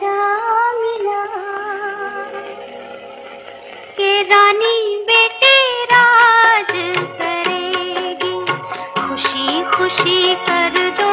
राजा मिला के रानी बेटे राज करेगी। खुशी खुशी कर दो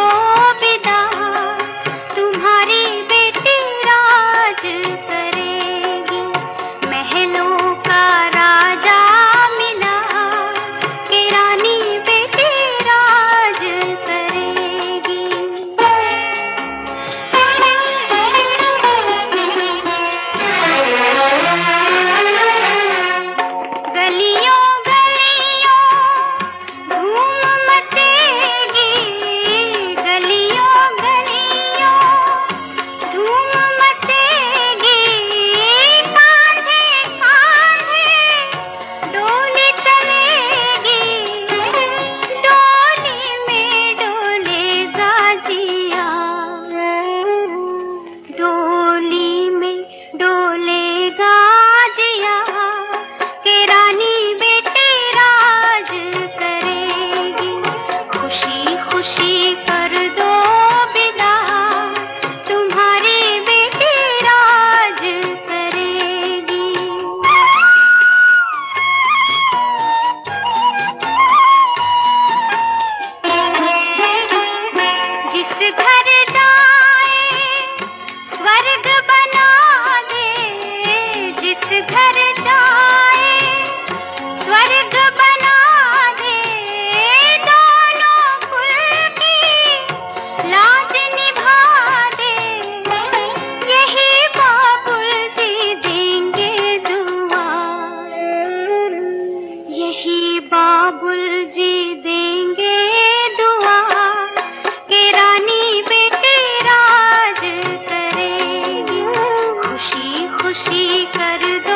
खुशी कर दो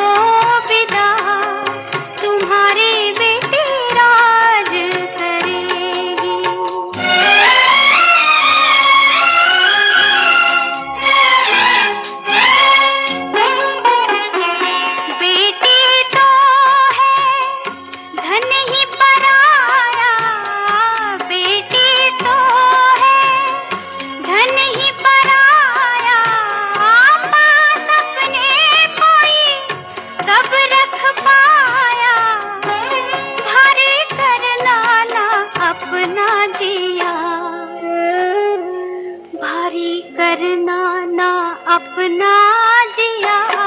अपना जिया